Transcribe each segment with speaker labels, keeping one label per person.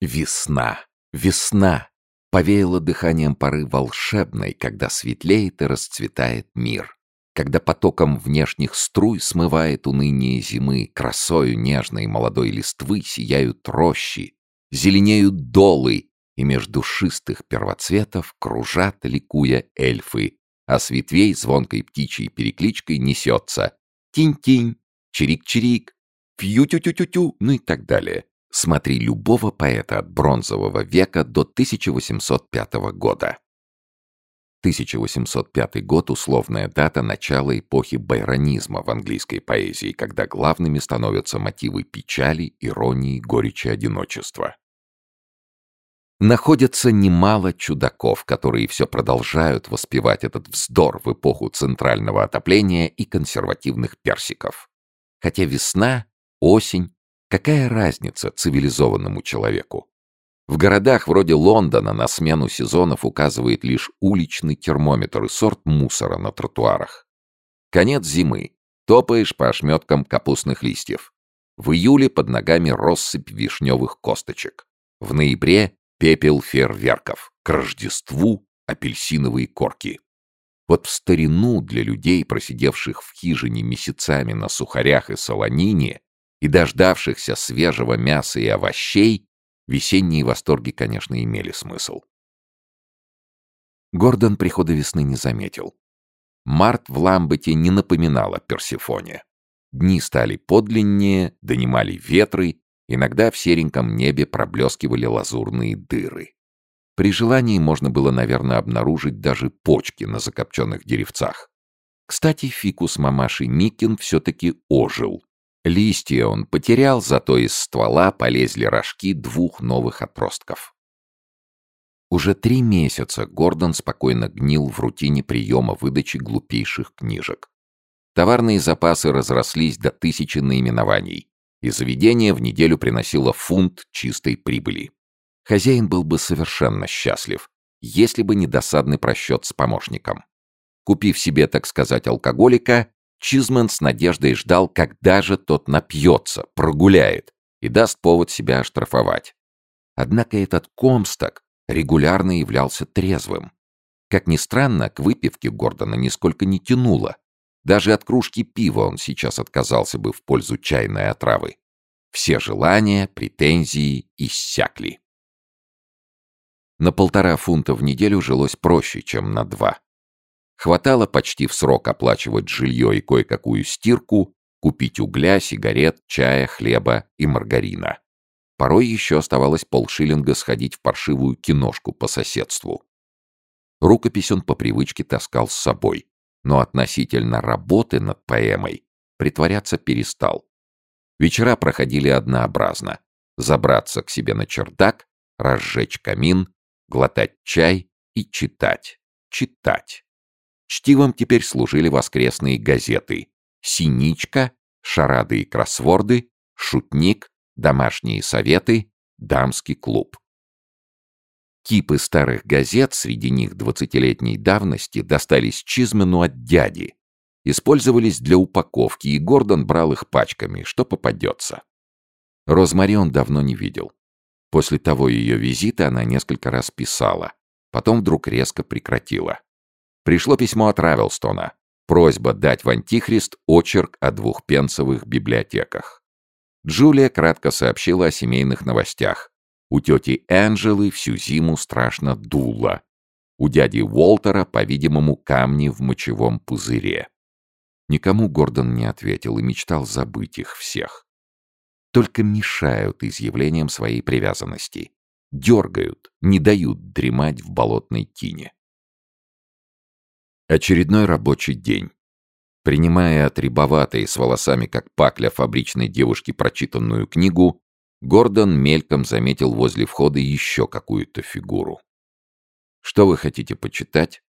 Speaker 1: Весна, весна. Повеяло дыханием поры волшебной, когда светлеет и расцветает мир. Когда потоком внешних струй смывает уныние зимы, красою нежной молодой листвы сияют рощи, зеленеют долы, и между душистых первоцветов кружат, ликуя эльфы, а с ветвей звонкой птичьей перекличкой несется «Тинь-тинь», «Чирик-чирик», «Фью-тю-тю-тю-тю», ну и так далее. Смотри любого поэта от бронзового века до 1805 года. 1805 год — условная дата начала эпохи байронизма в английской поэзии, когда главными становятся мотивы печали, иронии, горечи одиночества. Находится немало чудаков, которые все продолжают воспевать этот вздор в эпоху центрального отопления и консервативных персиков. Хотя весна, осень, какая разница цивилизованному человеку? В городах вроде Лондона на смену сезонов указывает лишь уличный термометр и сорт мусора на тротуарах. Конец зимы. Топаешь по ошметкам капустных листьев. В июле под ногами россыпь вишневых косточек. В ноябре пепел фейерверков, к Рождеству апельсиновые корки. Вот в старину для людей, просидевших в хижине месяцами на сухарях и солонине и дождавшихся свежего мяса и овощей, весенние восторги, конечно, имели смысл. Гордон прихода весны не заметил. Март в Ламбете не напоминал о Персифоне. Дни стали подлиннее, донимали ветры, Иногда в сереньком небе проблескивали лазурные дыры. При желании можно было, наверное, обнаружить даже почки на закопченных деревцах. Кстати, фикус мамаши Микин все-таки ожил. Листья он потерял, зато из ствола полезли рожки двух новых отростков. Уже три месяца Гордон спокойно гнил в рутине приема выдачи глупейших книжек. Товарные запасы разрослись до тысячи наименований и заведение в неделю приносило фунт чистой прибыли. Хозяин был бы совершенно счастлив, если бы не досадный просчет с помощником. Купив себе, так сказать, алкоголика, Чизмен с надеждой ждал, когда же тот напьется, прогуляет и даст повод себя оштрафовать. Однако этот Комсток регулярно являлся трезвым. Как ни странно, к выпивке Гордона нисколько не тянуло, даже от кружки пива он сейчас отказался бы в пользу чайной отравы. Все желания, претензии иссякли. На полтора фунта в неделю жилось проще, чем на два. Хватало почти в срок оплачивать жилье и кое-какую стирку, купить угля, сигарет, чая, хлеба и маргарина. Порой еще оставалось полшиллинга сходить в паршивую киношку по соседству. Рукопись он по привычке таскал с собой но относительно работы над поэмой притворяться перестал. Вечера проходили однообразно. Забраться к себе на чердак, разжечь камин, глотать чай и читать. Читать. Чтивом теперь служили воскресные газеты «Синичка», «Шарады и кроссворды», «Шутник», «Домашние советы», «Дамский клуб». Кипы старых газет, среди них двадцатилетней давности, достались Чизмену от дяди. Использовались для упаковки, и Гордон брал их пачками, что попадется. Розмари он давно не видел. После того ее визита она несколько раз писала, потом вдруг резко прекратила. Пришло письмо от Равелстона. Просьба дать в Антихрист очерк о двухпенсовых библиотеках. Джулия кратко сообщила о семейных новостях, у тети Энджелы всю зиму страшно дуло. У дяди Уолтера, по-видимому, камни в мочевом пузыре. Никому Гордон не ответил и мечтал забыть их всех. Только мешают изъявлением своей привязанности. Дергают, не дают дремать в болотной тине. Очередной рабочий день. Принимая от рябоватой с волосами, как пакля фабричной девушки, прочитанную книгу, Гордон мельком заметил возле входа еще какую-то фигуру. «Что вы хотите почитать?»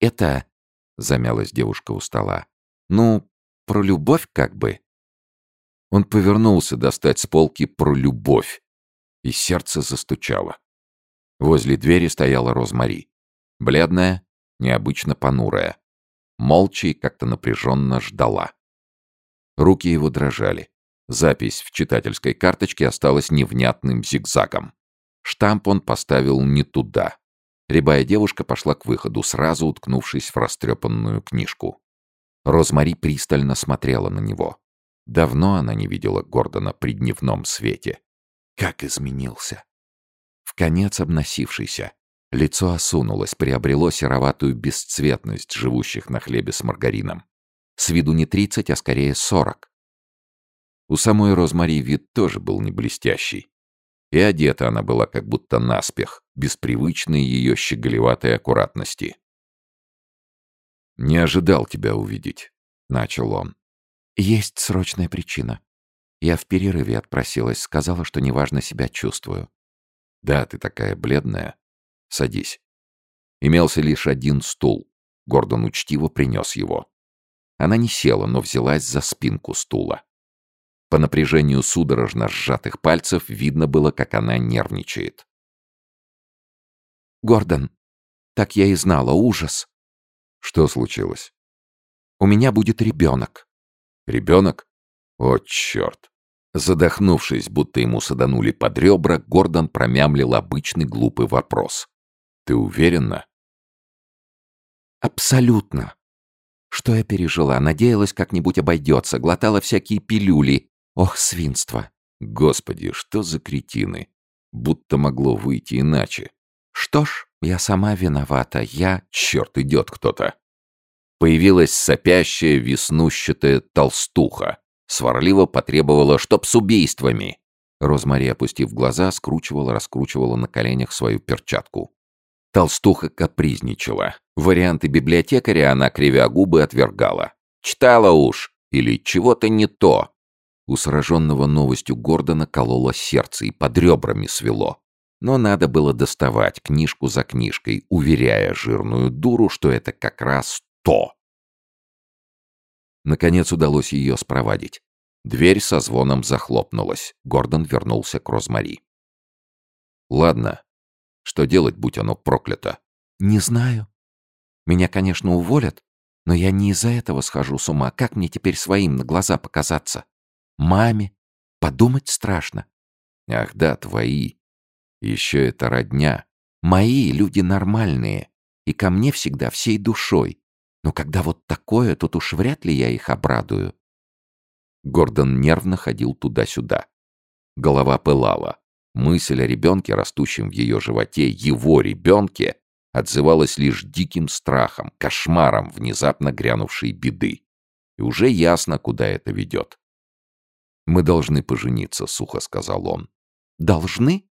Speaker 1: «Это...» — замялась девушка у стола. «Ну, про любовь как бы». Он повернулся достать с полки про любовь, и сердце застучало. Возле двери стояла Розмари. Бледная, необычно понурая. Молча и как-то напряженно ждала. Руки его дрожали. Запись в читательской карточке осталась невнятным зигзагом. Штамп он поставил не туда. Рябая девушка пошла к выходу, сразу уткнувшись в растрепанную книжку. Розмари пристально смотрела на него. Давно она не видела Гордона при дневном свете. Как изменился! В конец обносившийся. Лицо осунулось, приобрело сероватую бесцветность живущих на хлебе с маргарином. С виду не тридцать, а скорее сорок. У самой Розмари вид тоже был не блестящий. И одета она была как будто наспех, без привычной ее щеголеватой аккуратности. «Не ожидал тебя увидеть», — начал он. «Есть срочная причина. Я в перерыве отпросилась, сказала, что неважно себя чувствую». «Да, ты такая бледная. Садись». Имелся лишь один стул. Гордон учтиво принес его. Она не села, но взялась за спинку стула. По напряжению судорожно сжатых пальцев видно было, как она нервничает. «Гордон, так я и знала, ужас. Что случилось? У меня будет ребенок. Ребенок? О, черт. Задохнувшись, будто ему саданули под ребра, Гордон промямлил обычный глупый вопрос. «Ты уверена?» «Абсолютно. Что я пережила? Надеялась, как-нибудь обойдется, глотала всякие пилюли. Ох, свинство!» «Господи, что за кретины! Будто могло выйти иначе. Что ж, я сама виновата, я... Черт, идет кто-то. Появилась сопящая, веснущатая толстуха. Сварливо потребовала, чтоб с убийствами. Розмари, опустив глаза, скручивала-раскручивала на коленях свою перчатку. Толстуха капризничала. Варианты библиотекаря она, кривя губы, отвергала. Читала уж. Или чего-то не то. У сраженного новостью Гордона кололо сердце и под ребрами свело. Но надо было доставать книжку за книжкой, уверяя жирную дуру, что это как раз то. Наконец удалось ее спровадить. Дверь со звоном захлопнулась. Гордон вернулся к Розмари. «Ладно. Что делать, будь оно проклято?» «Не знаю. Меня, конечно, уволят, но я не из-за этого схожу с ума. Как мне теперь своим на глаза показаться? Маме? Подумать страшно». «Ах да, твои. Еще это родня. Мои люди нормальные, и ко мне всегда всей душой. Но когда вот такое, тут уж вряд ли я их обрадую. Гордон нервно ходил туда-сюда. Голова пылала. Мысль о ребенке, растущем в ее животе, его ребенке, отзывалась лишь диким страхом, кошмаром внезапно грянувшей беды. И уже ясно, куда это ведет. «Мы должны пожениться», — сухо сказал он. «Должны?»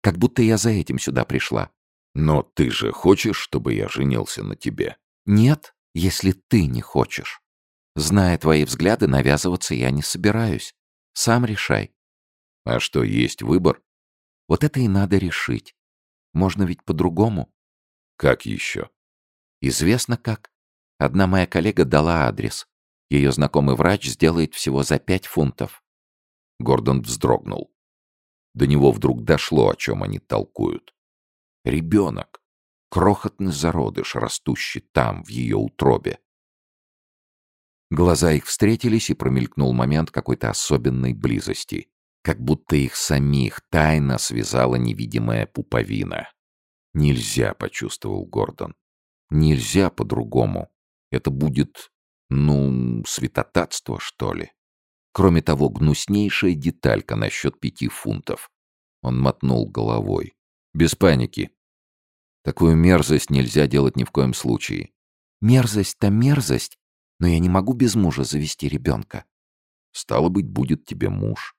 Speaker 1: Как будто я за этим сюда пришла. Но ты же хочешь, чтобы я женился на тебе? Нет, если ты не хочешь. Зная твои взгляды, навязываться я не собираюсь. Сам решай. А что, есть выбор? Вот это и надо решить. Можно ведь по-другому. Как еще? Известно как. Одна моя коллега дала адрес. Ее знакомый врач сделает всего за пять фунтов. Гордон вздрогнул. До него вдруг дошло, о чем они толкуют. Ребенок. Крохотный зародыш, растущий там, в ее утробе. Глаза их встретились, и промелькнул момент какой-то особенной близости. Как будто их самих тайно связала невидимая пуповина. «Нельзя», — почувствовал Гордон. «Нельзя по-другому. Это будет, ну, святотатство, что ли?» Кроме того, гнуснейшая деталька насчет пяти фунтов. Он мотнул головой. Без паники. Такую мерзость нельзя делать ни в коем случае. Мерзость-то мерзость, но я не могу без мужа завести ребенка. Стало быть, будет тебе муж.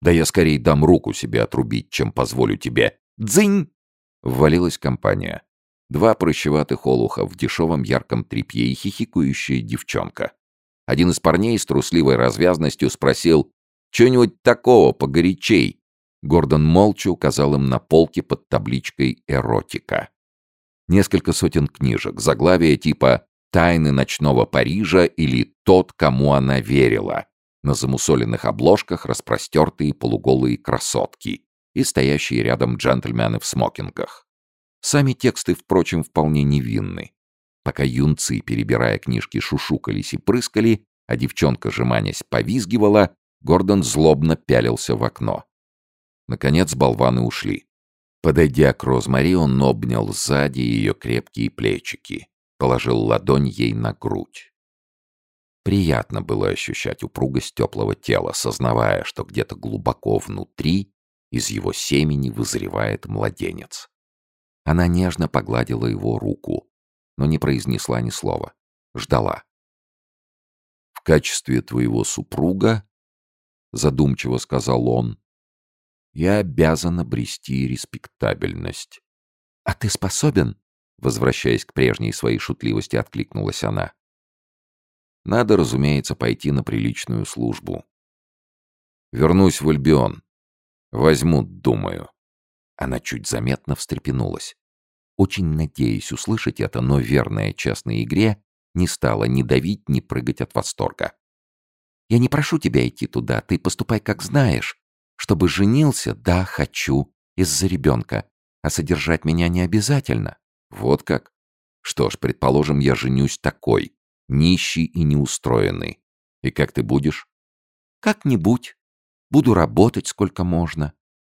Speaker 1: Да я скорее дам руку себе отрубить, чем позволю тебе. Дзынь! Ввалилась компания. Два прыщеватых олуха в дешевом ярком тряпье и хихикающая девчонка. Один из парней с трусливой развязностью спросил «Чего-нибудь такого, погорячей?» Гордон молча указал им на полке под табличкой «Эротика». Несколько сотен книжек, заглавия типа «Тайны ночного Парижа» или «Тот, кому она верила». На замусоленных обложках распростертые полуголые красотки и стоящие рядом джентльмены в смокингах. Сами тексты, впрочем, вполне невинны. Пока юнцы, перебирая книжки, шушукались и прыскали, а девчонка, жеманясь, повизгивала, Гордон злобно пялился в окно. Наконец болваны ушли. Подойдя к Розмари, он обнял сзади ее крепкие плечики, положил ладонь ей на грудь. Приятно было ощущать упругость теплого тела, сознавая, что где-то глубоко внутри из его семени вызревает младенец. Она нежно погладила его руку, но не произнесла ни слова. Ждала. «В качестве твоего супруга, — задумчиво сказал он, — я обязан обрести респектабельность». «А ты способен?» — возвращаясь к прежней своей шутливости, откликнулась она. «Надо, разумеется, пойти на приличную службу. Вернусь в Альбион. Возьмут, думаю». Она чуть заметно встрепенулась. Очень надеясь услышать это, но верная частной игре не стала ни давить, ни прыгать от восторга. «Я не прошу тебя идти туда, ты поступай как знаешь. Чтобы женился, да, хочу, из-за ребенка, а содержать меня не обязательно». «Вот как? Что ж, предположим, я женюсь такой, нищий и неустроенный. И как ты будешь?» «Как-нибудь. Буду работать сколько можно.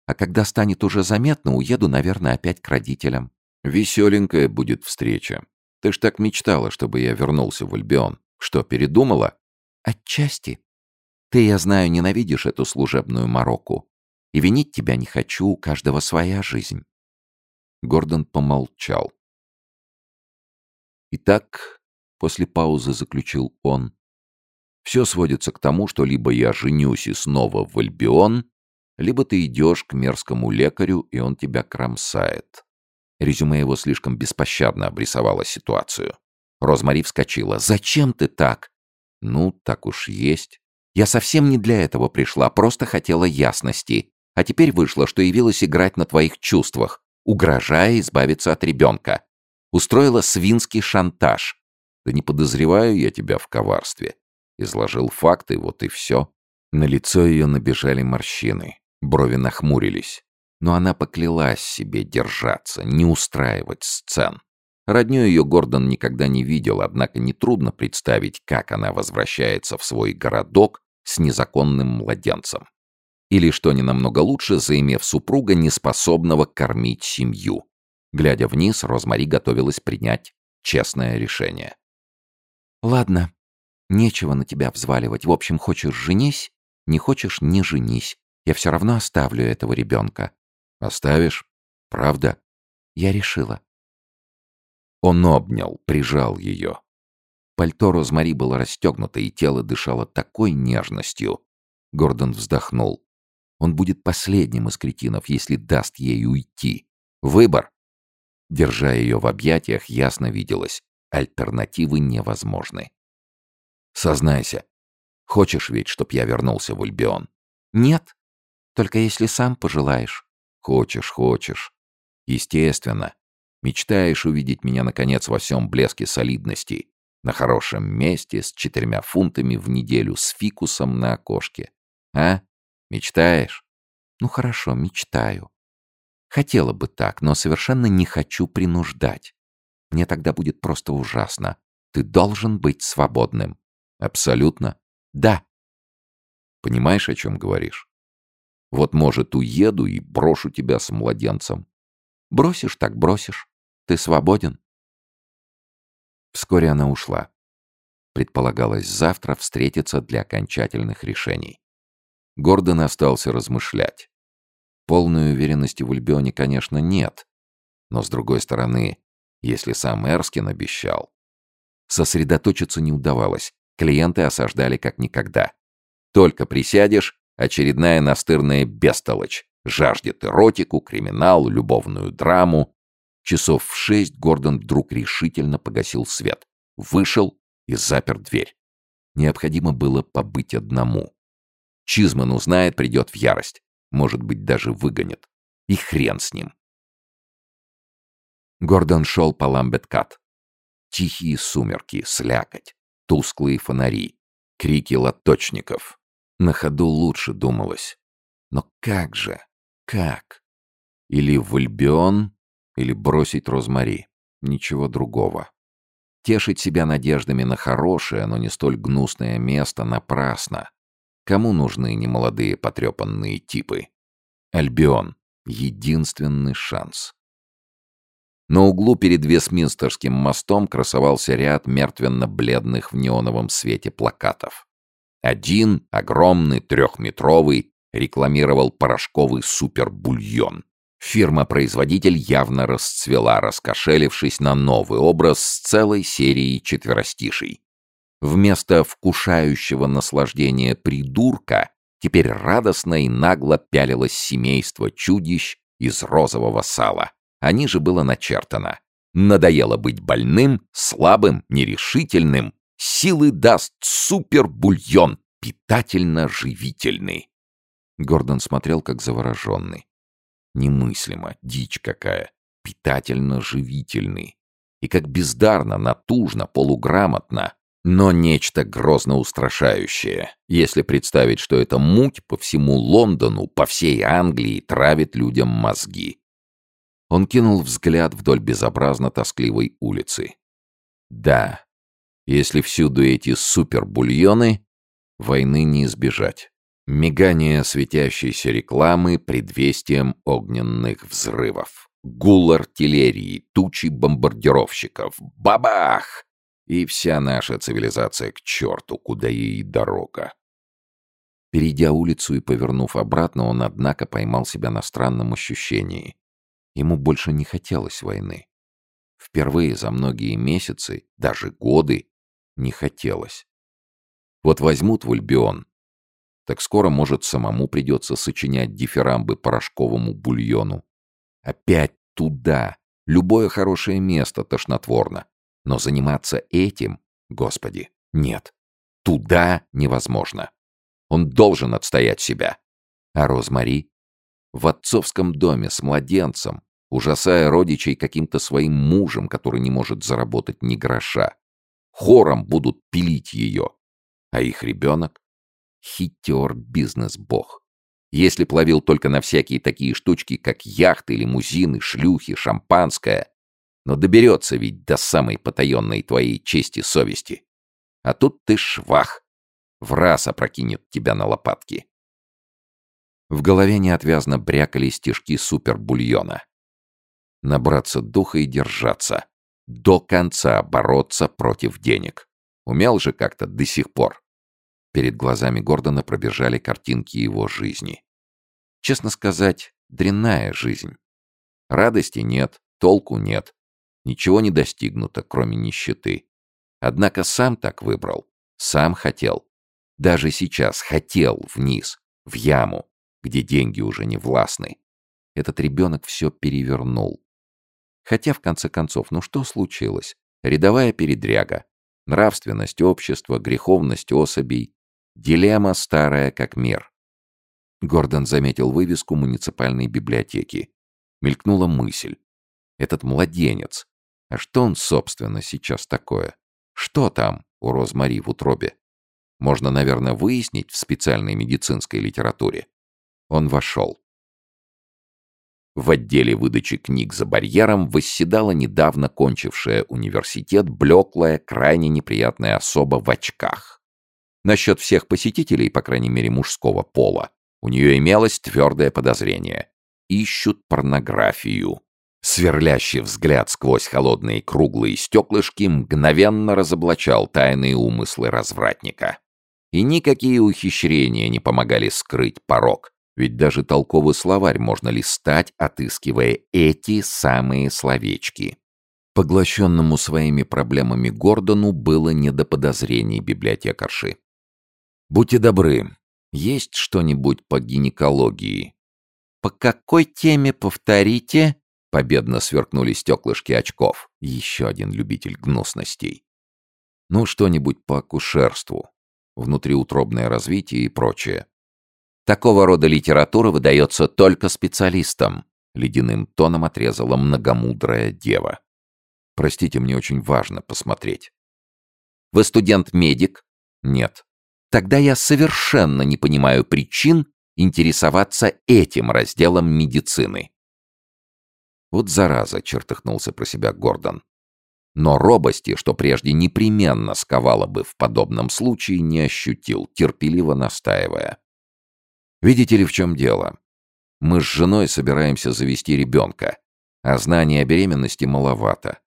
Speaker 1: А когда станет уже заметно, уеду, наверное, опять к родителям. Веселенькая будет встреча. Ты ж так мечтала, чтобы я вернулся в Альбион. Что, передумала? Отчасти. Ты, я знаю, ненавидишь эту служебную Марокко. И винить тебя не хочу, у каждого своя жизнь. Гордон помолчал. Итак, после паузы заключил он, все сводится к тому, что либо я женюсь и снова в Альбион, либо ты идешь к мерзкому лекарю, и он тебя кромсает. Резюме его слишком беспощадно обрисовало ситуацию. Розмари вскочила. «Зачем ты так?» «Ну, так уж есть. Я совсем не для этого пришла, просто хотела ясности. А теперь вышло, что явилась играть на твоих чувствах, угрожая избавиться от ребенка. Устроила свинский шантаж. Да не подозреваю я тебя в коварстве. Изложил факты, вот и все». На лицо ее набежали морщины. Брови нахмурились. Но она поклялась себе держаться, не устраивать сцен. Родню ее Гордон никогда не видел, однако нетрудно представить, как она возвращается в свой городок с незаконным младенцем. Или, что не намного лучше, заимев супруга, неспособного кормить семью. Глядя вниз, Розмари готовилась принять честное решение. «Ладно, нечего на тебя взваливать. В общем, хочешь — женись, не хочешь — не женись. Я все равно оставлю этого ребенка. Оставишь? Правда? Я решила. Он обнял, прижал ее. Пальто Розмари было расстегнуто, и тело дышало такой нежностью. Гордон вздохнул. Он будет последним из кретинов, если даст ей уйти. Выбор. Держа ее в объятиях, ясно виделось. Альтернативы невозможны. Сознайся. Хочешь ведь, чтоб я вернулся в Альбион? Нет. Только если сам пожелаешь. Хочешь, хочешь. Естественно. Мечтаешь увидеть меня, наконец, во всем блеске солидности. На хорошем месте, с четырьмя фунтами в неделю, с фикусом на окошке. А? Мечтаешь? Ну хорошо, мечтаю. Хотела бы так, но совершенно не хочу принуждать. Мне тогда будет просто ужасно. Ты должен быть свободным. Абсолютно? Да. Понимаешь, о чем говоришь? Вот, может, уеду и брошу тебя с младенцем. Бросишь так бросишь. Ты свободен. Вскоре она ушла. Предполагалось завтра встретиться для окончательных решений. Гордон остался размышлять. Полной уверенности в Ульбионе, конечно, нет. Но, с другой стороны, если сам Эрскин обещал... Сосредоточиться не удавалось. Клиенты осаждали как никогда. Только присядешь, Очередная настырная бестолочь. Жаждет эротику, криминал, любовную драму. Часов в шесть Гордон вдруг решительно погасил свет. Вышел и запер дверь. Необходимо было побыть одному. Чизман узнает, придет в ярость. Может быть, даже выгонит. И хрен с ним. Гордон шел по Ламбеткат. Тихие сумерки, слякоть, тусклые фонари, крики лоточников, на ходу лучше думалось. Но как же? Как? Или в Альбион, или бросить Розмари. Ничего другого. Тешить себя надеждами на хорошее, но не столь гнусное место напрасно. Кому нужны немолодые потрепанные типы? Альбион. Единственный шанс. На углу перед Вестминстерским мостом красовался ряд мертвенно-бледных в неоновом свете плакатов. Один, огромный, трехметровый, рекламировал порошковый супербульон. Фирма-производитель явно расцвела, раскошелившись на новый образ с целой серией четверостишей. Вместо вкушающего наслаждения придурка теперь радостно и нагло пялилось семейство чудищ из розового сала. А ниже было начертано «Надоело быть больным, слабым, нерешительным. Силы даст супербульон, питательно-живительный». Гордон смотрел как завороженный. Немыслимо, дичь какая. Питательно-живительный. И как бездарно, натужно, полуграмотно, но нечто грозно устрашающее, если представить, что эта муть по всему Лондону, по всей Англии травит людям мозги. Он кинул взгляд вдоль безобразно тоскливой улицы. Да, если всюду эти супербульоны, войны не избежать. Мигание светящейся рекламы предвестием огненных взрывов. Гул артиллерии, тучи бомбардировщиков. Бабах! И вся наша цивилизация к черту, куда ей дорога. Перейдя улицу и повернув обратно, он, однако, поймал себя на странном ощущении. Ему больше не хотелось войны. Впервые за многие месяцы, даже годы, не хотелось. Вот возьмут в Альбион, так скоро, может, самому придется сочинять дифирамбы порошковому бульону. Опять туда. Любое хорошее место тошнотворно. Но заниматься этим, господи, нет. Туда невозможно. Он должен отстоять себя. А Розмари? В отцовском доме с младенцем, ужасая родичей каким-то своим мужем, который не может заработать ни гроша. Хором будут пилить ее. А их ребенок? Хитер бизнес-бог. Если плавил только на всякие такие штучки, как яхты, лимузины, шлюхи, шампанское, но доберется ведь до самой потаенной твоей чести совести. А тут ты швах. В раз опрокинет тебя на лопатки. В голове неотвязно брякали стежки супербульона. Набраться духа и держаться. До конца бороться против денег. Умел же как-то до сих пор. Перед глазами Гордона пробежали картинки его жизни. Честно сказать, дрянная жизнь. Радости нет, толку нет. Ничего не достигнуто, кроме нищеты. Однако сам так выбрал. Сам хотел. Даже сейчас хотел вниз, в яму, где деньги уже не властны. Этот ребенок все перевернул. Хотя, в конце концов, ну что случилось? Рядовая передряга. Нравственность общества, греховность особей, Дилемма старая как мир. Гордон заметил вывеску муниципальной библиотеки. Мелькнула мысль. Этот младенец. А что он, собственно, сейчас такое? Что там у Розмари в утробе? Можно, наверное, выяснить в специальной медицинской литературе. Он вошел. В отделе выдачи книг за барьером восседала недавно кончившая университет блеклая, крайне неприятная особа в очках. Насчет всех посетителей, по крайней мере мужского пола, у нее имелось твердое подозрение. Ищут порнографию. Сверлящий взгляд сквозь холодные круглые стеклышки мгновенно разоблачал тайные умыслы развратника. И никакие ухищрения не помогали скрыть порог, ведь даже толковый словарь можно листать, отыскивая эти самые словечки. Поглощенному своими проблемами Гордону было не до подозрений библиотекарши. Будьте добры, есть что-нибудь по гинекологии? По какой теме повторите? Победно сверкнули стеклышки очков. Еще один любитель гнусностей. Ну, что-нибудь по акушерству, внутриутробное развитие и прочее. Такого рода литература выдается только специалистам, ледяным тоном отрезала многомудрая дева. Простите, мне очень важно посмотреть. Вы студент-медик? Нет. Тогда я совершенно не понимаю причин интересоваться этим разделом медицины. Вот зараза, чертыхнулся про себя Гордон. Но робости, что прежде непременно сковало бы в подобном случае, не ощутил, терпеливо настаивая. Видите ли, в чем дело? Мы с женой собираемся завести ребенка, а знаний о беременности маловато.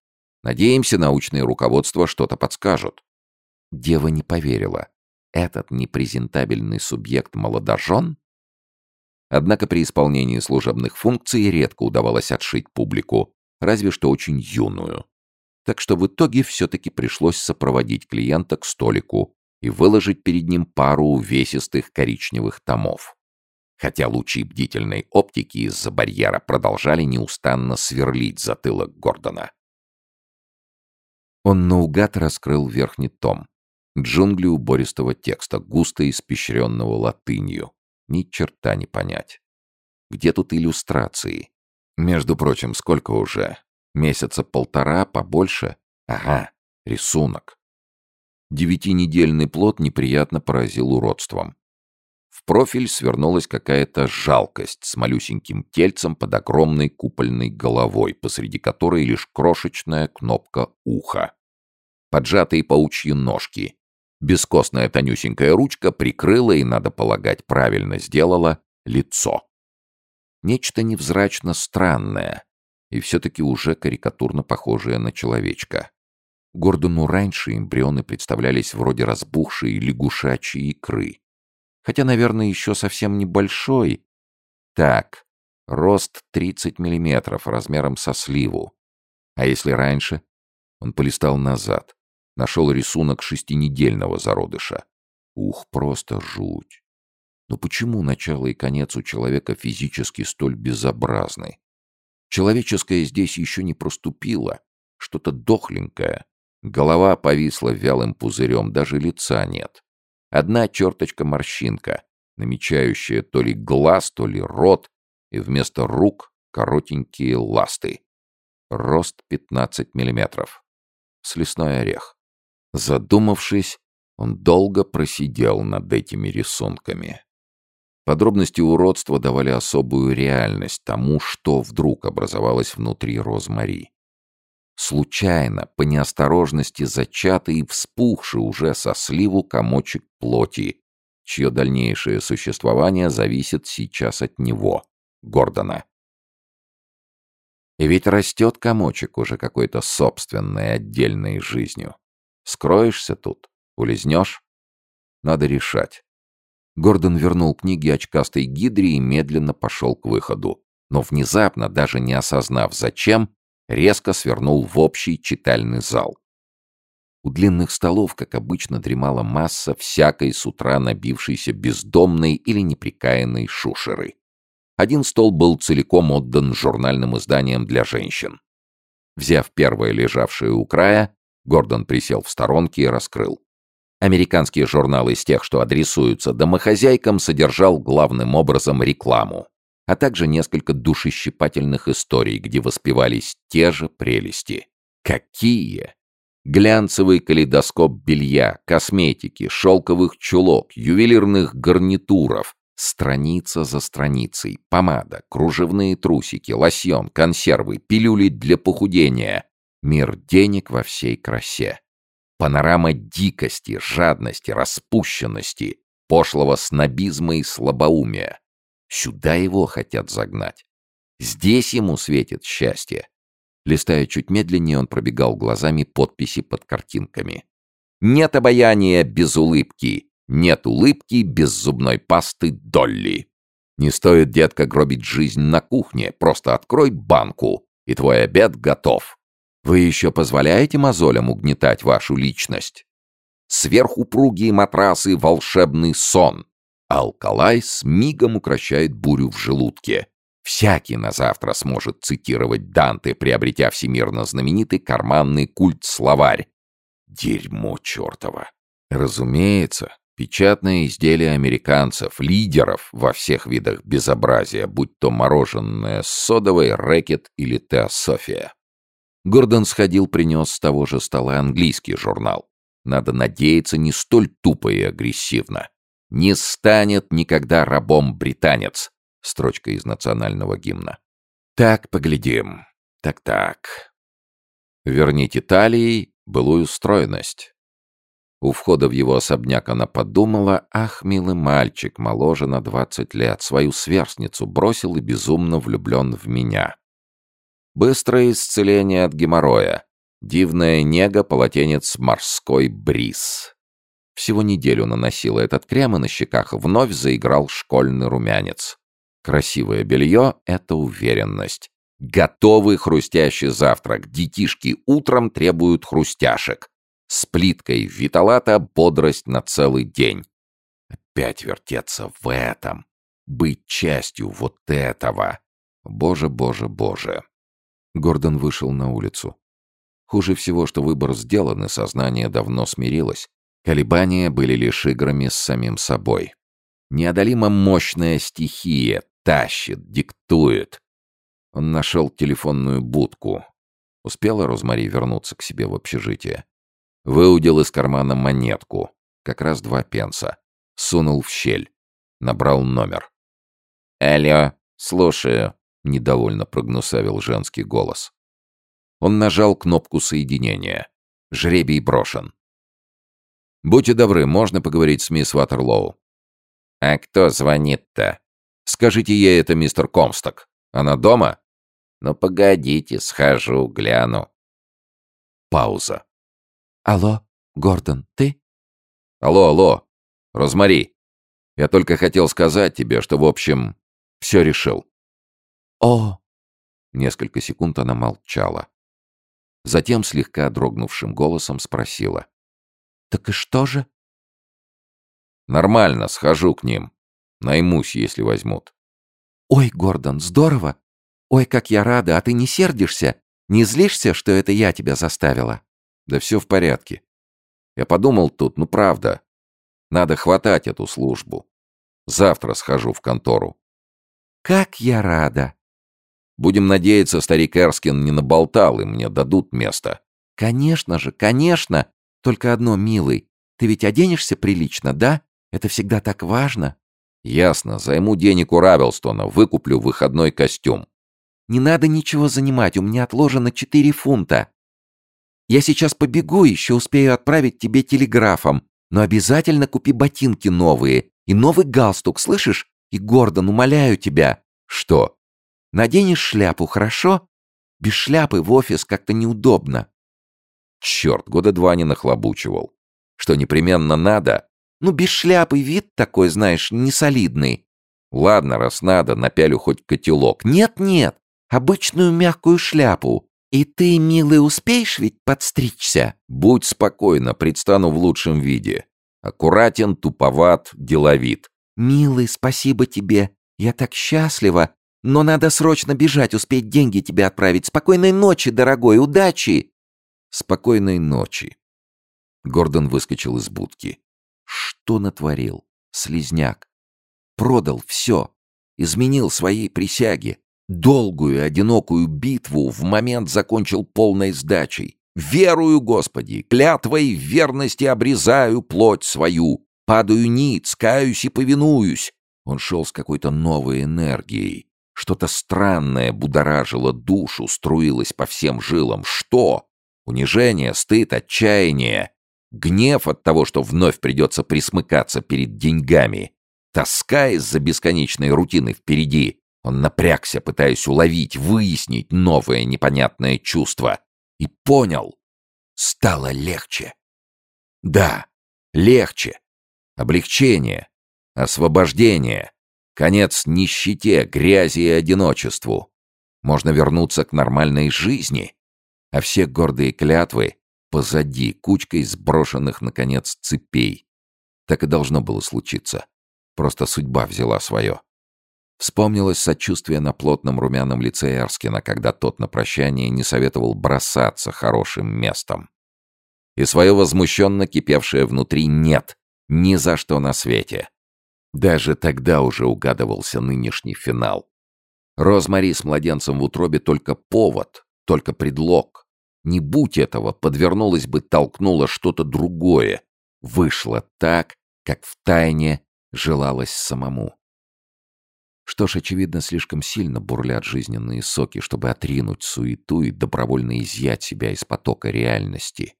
Speaker 1: Надеемся, научное руководство что-то подскажут». Дева не поверила. Этот непрезентабельный субъект молодожен? Однако при исполнении служебных функций редко удавалось отшить публику, разве что очень юную. Так что в итоге все-таки пришлось сопроводить клиента к столику и выложить перед ним пару увесистых коричневых томов. Хотя лучи бдительной оптики из-за барьера продолжали неустанно сверлить затылок Гордона. Он наугад раскрыл верхний том. Джунгли убористого текста, густо испещренного латынью. Ни черта не понять. Где тут иллюстрации? Между прочим, сколько уже? Месяца полтора, побольше? Ага, рисунок. Девятинедельный плод неприятно поразил уродством. В профиль свернулась какая-то жалкость с малюсеньким тельцем под огромной купольной головой, посреди которой лишь крошечная кнопка уха. Поджатые паучьи ножки, Бескостная тонюсенькая ручка прикрыла и, надо полагать, правильно сделала лицо. Нечто невзрачно странное и все-таки уже карикатурно похожее на человечка. Гордону раньше эмбрионы представлялись вроде разбухшей лягушачьей икры. Хотя, наверное, еще совсем небольшой. Так, рост 30 миллиметров, размером со сливу. А если раньше? Он полистал назад. Нашел рисунок шестинедельного зародыша. Ух, просто жуть. Но почему начало и конец у человека физически столь безобразны? Человеческое здесь еще не проступило. Что-то дохленькое. Голова повисла вялым пузырем, даже лица нет. Одна черточка-морщинка, намечающая то ли глаз, то ли рот, и вместо рук коротенькие ласты. Рост 15 миллиметров. Слесной орех. Задумавшись, он долго просидел над этими рисунками. Подробности уродства давали особую реальность тому, что вдруг образовалось внутри Розмари. Случайно, по неосторожности зачатый и вспухший уже со сливу комочек плоти, чье дальнейшее существование зависит сейчас от него, Гордона. И ведь растет комочек уже какой-то собственной отдельной жизнью. Скроешься тут? Улизнешь? Надо решать. Гордон вернул книги очкастой гидре и медленно пошел к выходу. Но внезапно, даже не осознав зачем, резко свернул в общий читальный зал. У длинных столов, как обычно, дремала масса всякой с утра набившейся бездомной или неприкаянной шушеры. Один стол был целиком отдан журнальным изданиям для женщин. Взяв первое лежавшее у края, Гордон присел в сторонке и раскрыл. Американский журнал из тех, что адресуются домохозяйкам, содержал главным образом рекламу, а также несколько душещипательных историй, где воспевались те же прелести. Какие! Глянцевый калейдоскоп белья, косметики, шелковых чулок, ювелирных гарнитуров, страница за страницей, помада, кружевные трусики, лосьон, консервы, пилюли для похудения, Мир денег во всей красе. Панорама дикости, жадности, распущенности, пошлого снобизма и слабоумия. Сюда его хотят загнать. Здесь ему светит счастье. Листая чуть медленнее, он пробегал глазами подписи под картинками. «Нет обаяния без улыбки. Нет улыбки без зубной пасты Долли. Не стоит, детка, гробить жизнь на кухне. Просто открой банку, и твой обед готов. Вы еще позволяете мозолям угнетать вашу личность? Сверхупругие матрасы — волшебный сон. Алкалай с мигом укращает бурю в желудке. Всякий на завтра сможет цитировать Данте, приобретя всемирно знаменитый карманный культ-словарь. Дерьмо чертово. Разумеется, печатное изделие американцев, лидеров во всех видах безобразия, будь то мороженое с рэкет или теософия. Гордон сходил, принес с того же стола английский журнал. Надо надеяться, не столь тупо и агрессивно. «Не станет никогда рабом британец» — строчка из национального гимна. «Так, поглядим. Так-так. Верните талии былую стройность. У входа в его особняк она подумала, ах, милый мальчик, моложе на двадцать лет, свою сверстницу бросил и безумно влюблен в меня. Быстрое исцеление от геморроя. Дивная нега, полотенец морской бриз. Всего неделю наносила этот крем, и на щеках вновь заиграл школьный румянец. Красивое белье — это уверенность. Готовый хрустящий завтрак. Детишки утром требуют хрустяшек. С плиткой виталата бодрость на целый день. Опять вертеться в этом. Быть частью вот этого. Боже, боже, боже. Гордон вышел на улицу. Хуже всего, что выбор сделан, и сознание давно смирилось. Колебания были лишь играми с самим собой. Неодолимо мощная стихия тащит, диктует. Он нашел телефонную будку. Успела Розмари вернуться к себе в общежитие. Выудил из кармана монетку. Как раз два пенса. Сунул в щель. Набрал номер. «Алло, слушаю», — недовольно прогнусавил женский голос. Он нажал кнопку соединения. Жребий брошен. «Будьте добры, можно поговорить с мисс Ватерлоу?» «А кто звонит-то?» «Скажите ей это, мистер Комсток. Она дома?» «Ну, погодите, схожу, гляну». Пауза.
Speaker 2: «Алло, Гордон, ты?»
Speaker 1: «Алло, алло. Розмари. Я только хотел сказать тебе, что, в общем, все решил».
Speaker 2: «О!»
Speaker 1: Несколько секунд она молчала. Затем слегка дрогнувшим голосом спросила.
Speaker 2: «Так и что же?»
Speaker 1: «Нормально, схожу к ним. Наймусь, если возьмут».
Speaker 2: «Ой, Гордон, здорово! Ой, как я рада, а ты не сердишься? Не злишься, что это я тебя заставила?»
Speaker 1: «Да все в порядке. Я подумал тут, ну правда. Надо хватать эту службу. Завтра схожу в контору».
Speaker 2: «Как я рада!»
Speaker 1: Будем надеяться, старик Эрскин не наболтал, и мне дадут место.
Speaker 2: Конечно же, конечно. Только одно, милый. Ты ведь оденешься прилично, да? Это всегда так важно.
Speaker 1: Ясно. Займу денег у Равелстона, выкуплю выходной костюм.
Speaker 2: Не надо ничего занимать, у меня отложено четыре фунта. Я сейчас побегу, еще успею отправить тебе телеграфом. Но обязательно купи ботинки новые и новый галстук, слышишь? И, Гордон, умоляю тебя.
Speaker 1: Что?
Speaker 2: Наденешь шляпу, хорошо? Без шляпы в офис как-то неудобно.
Speaker 1: Черт, года два не нахлобучивал. Что непременно надо?
Speaker 2: Ну, без шляпы вид такой, знаешь, несолидный.
Speaker 1: Ладно, раз надо, напялю хоть котелок.
Speaker 2: Нет-нет, обычную мягкую шляпу. И ты, милый, успеешь ведь подстричься?
Speaker 1: Будь спокойна, предстану в лучшем виде. Аккуратен, туповат, деловит.
Speaker 2: Милый, спасибо тебе. Я так счастлива. Но надо срочно бежать, успеть деньги тебе отправить. Спокойной ночи, дорогой, удачи!»
Speaker 1: «Спокойной ночи!» Гордон выскочил из будки. Что натворил? Слизняк. Продал все. Изменил своей присяге. Долгую, одинокую битву в момент закончил полной сдачей. Верую, Господи, клятвой верности обрезаю плоть свою. Падаю ниц, каюсь и повинуюсь. Он шел с какой-то новой энергией. Что-то странное будоражило душу, струилось по всем жилам. Что? Унижение, стыд, отчаяние. Гнев от того, что вновь придется присмыкаться перед деньгами. Тоска из-за бесконечной рутины впереди. Он напрягся, пытаясь уловить, выяснить новое непонятное чувство. И понял. Стало легче. Да, легче. Облегчение. Освобождение. Конец нищете, грязи и одиночеству. Можно вернуться к нормальной жизни. А все гордые клятвы позади, кучкой сброшенных, наконец, цепей. Так и должно было случиться. Просто судьба взяла свое. Вспомнилось сочувствие на плотном румяном лице Эрскина, когда тот на прощание не советовал бросаться хорошим местом. И свое возмущенно кипевшее внутри «нет» ни за что на свете. Даже тогда уже угадывался нынешний финал. Розмари с младенцем в утробе только повод, только предлог. Не будь этого, подвернулось бы, толкнуло что-то другое. Вышло так, как в тайне желалось самому. Что ж, очевидно, слишком сильно бурлят жизненные соки, чтобы отринуть суету и добровольно изъять себя из потока реальности.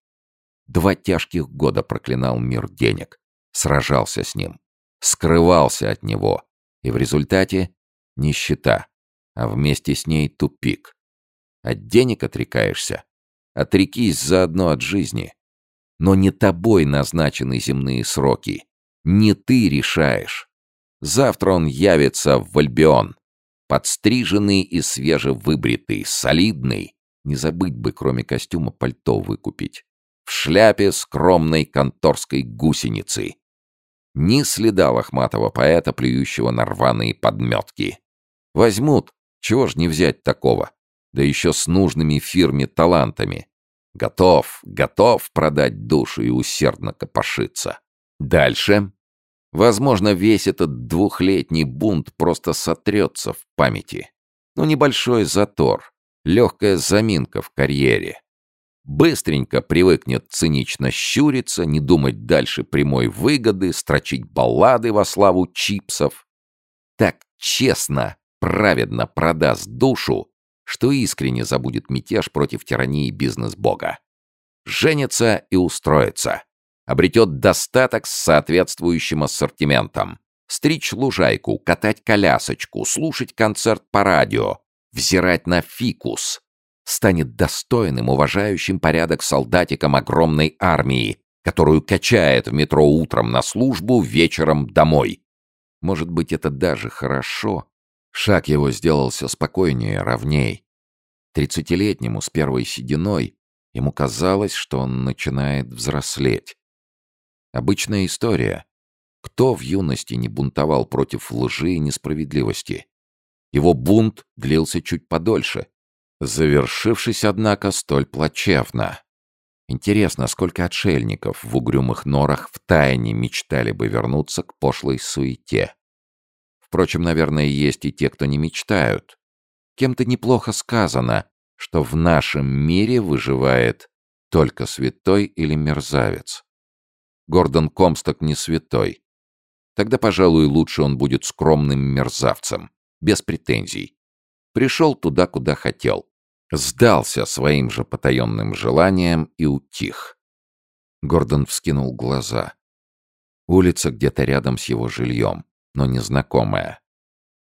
Speaker 1: Два тяжких года проклинал мир денег, сражался с ним, скрывался от него, и в результате нищета, а вместе с ней тупик. От денег отрекаешься? Отрекись заодно от жизни. Но не тобой назначены земные сроки. Не ты решаешь. Завтра он явится в Альбион. Подстриженный и свежевыбритый, солидный. Не забыть бы, кроме костюма, пальто выкупить. В шляпе скромной конторской гусеницы. Ни следа лохматого поэта, плюющего на рваные подметки. Возьмут, чего ж не взять такого? Да еще с нужными фирме талантами. Готов, готов продать душу и усердно копошиться. Дальше. Возможно, весь этот двухлетний бунт просто сотрется в памяти. Ну, небольшой затор, легкая заминка в карьере. Быстренько привыкнет цинично щуриться, не думать дальше прямой выгоды, строчить баллады во славу чипсов. Так честно, праведно продаст душу, что искренне забудет мятеж против тирании бизнес-бога. Женится и устроится. Обретет достаток с соответствующим ассортиментом. Стричь лужайку, катать колясочку, слушать концерт по радио, взирать на фикус. Станет достойным, уважающим порядок солдатиком огромной армии, которую качает в метро утром на службу, вечером домой. Может быть, это даже хорошо, Шаг его сделался спокойнее, ровней. Тридцатилетнему с первой сединой ему казалось, что он начинает взрослеть. Обычная история. Кто в юности не бунтовал против лжи и несправедливости? Его бунт длился чуть подольше, завершившись, однако, столь плачевно. Интересно, сколько отшельников в угрюмых норах втайне мечтали бы вернуться к пошлой суете. Впрочем, наверное, есть и те, кто не мечтают. Кем-то неплохо сказано, что в нашем мире выживает только святой или мерзавец. Гордон Комсток не святой. Тогда, пожалуй, лучше он будет скромным мерзавцем, без претензий. Пришел туда, куда хотел. Сдался своим же потаенным желаниям и утих. Гордон вскинул глаза. Улица где-то рядом с его жильем но незнакомая.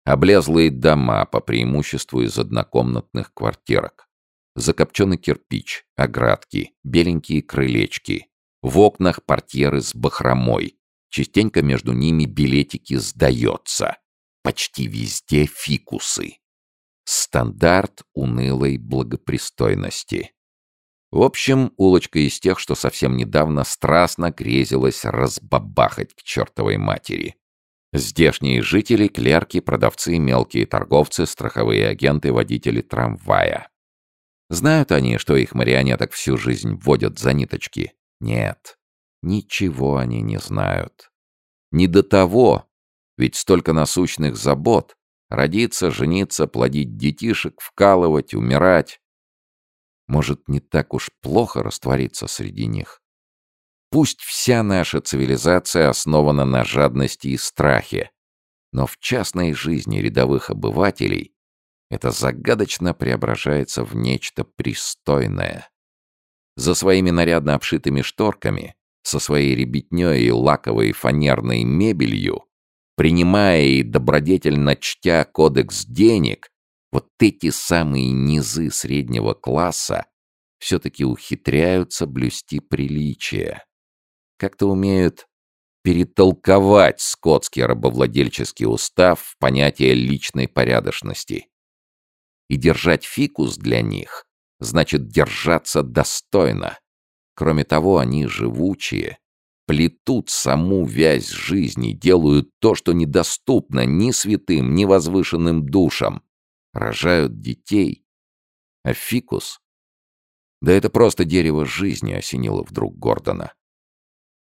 Speaker 1: Облезлые дома, по преимуществу из однокомнатных квартирок. Закопченный кирпич, оградки, беленькие крылечки. В окнах портьеры с бахромой. Частенько между ними билетики «Сдается». Почти везде фикусы. Стандарт унылой благопристойности. В общем, улочка из тех, что совсем недавно страстно грезилась разбабахать к чертовой матери. Здешние жители, клерки, продавцы, мелкие торговцы, страховые агенты, водители трамвая. Знают они, что их марионеток всю жизнь водят за ниточки? Нет. Ничего они не знают. Не до того, ведь столько насущных забот. Родиться, жениться, плодить детишек, вкалывать, умирать. Может, не так уж плохо раствориться среди них? Пусть вся наша цивилизация основана на жадности и страхе, но в частной жизни рядовых обывателей это загадочно преображается в нечто пристойное. За своими нарядно обшитыми шторками, со своей ребятней и лаковой фанерной мебелью, принимая и добродетельно чтя кодекс денег, вот эти самые низы среднего класса все-таки ухитряются блюсти приличие как-то умеют перетолковать скотский рабовладельческий устав в понятие личной порядочности. И держать фикус для них значит держаться достойно. Кроме того, они живучие, плетут саму вязь жизни, делают то, что недоступно ни святым, ни возвышенным душам, рожают детей. А фикус? Да это просто дерево жизни осенило вдруг Гордона.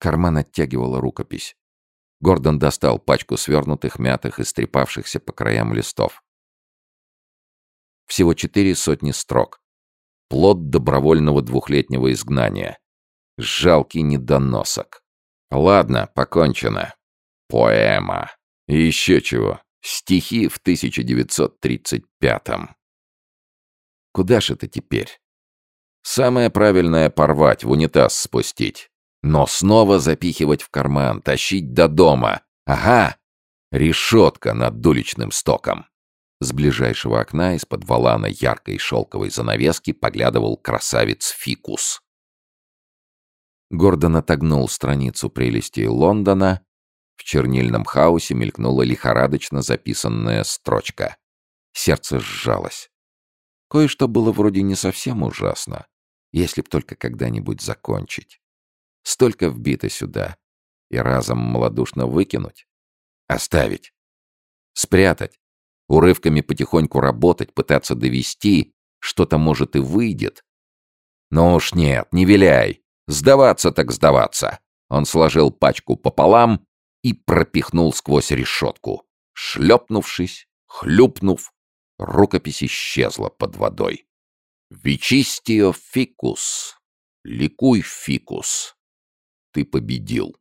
Speaker 1: Карман оттягивала рукопись. Гордон достал пачку свернутых, мятых и стрепавшихся по краям листов. Всего четыре сотни строк. Плод добровольного двухлетнего изгнания. Жалкий недоносок. Ладно, покончено. Поэма. И еще чего. Стихи в 1935-м. Куда ж это теперь? Самое правильное — порвать, в унитаз спустить. Но снова запихивать в карман, тащить до дома. Ага! Решетка над уличным стоком. С ближайшего окна из-под валана яркой шелковой занавески поглядывал красавец Фикус. Гордон отогнул страницу прелестей Лондона. В чернильном хаосе мелькнула лихорадочно записанная строчка. Сердце сжалось. Кое-что было вроде не совсем ужасно, если б только когда-нибудь закончить. Столько вбито сюда. И разом малодушно выкинуть. Оставить. Спрятать. Урывками потихоньку работать, пытаться довести. Что-то, может, и выйдет. Но уж нет, не виляй. Сдаваться так сдаваться. Он сложил пачку пополам и пропихнул сквозь решетку. Шлепнувшись, хлюпнув, рукопись исчезла под водой. «Вичистио фикус! Ликуй, фикус! Ты победил!»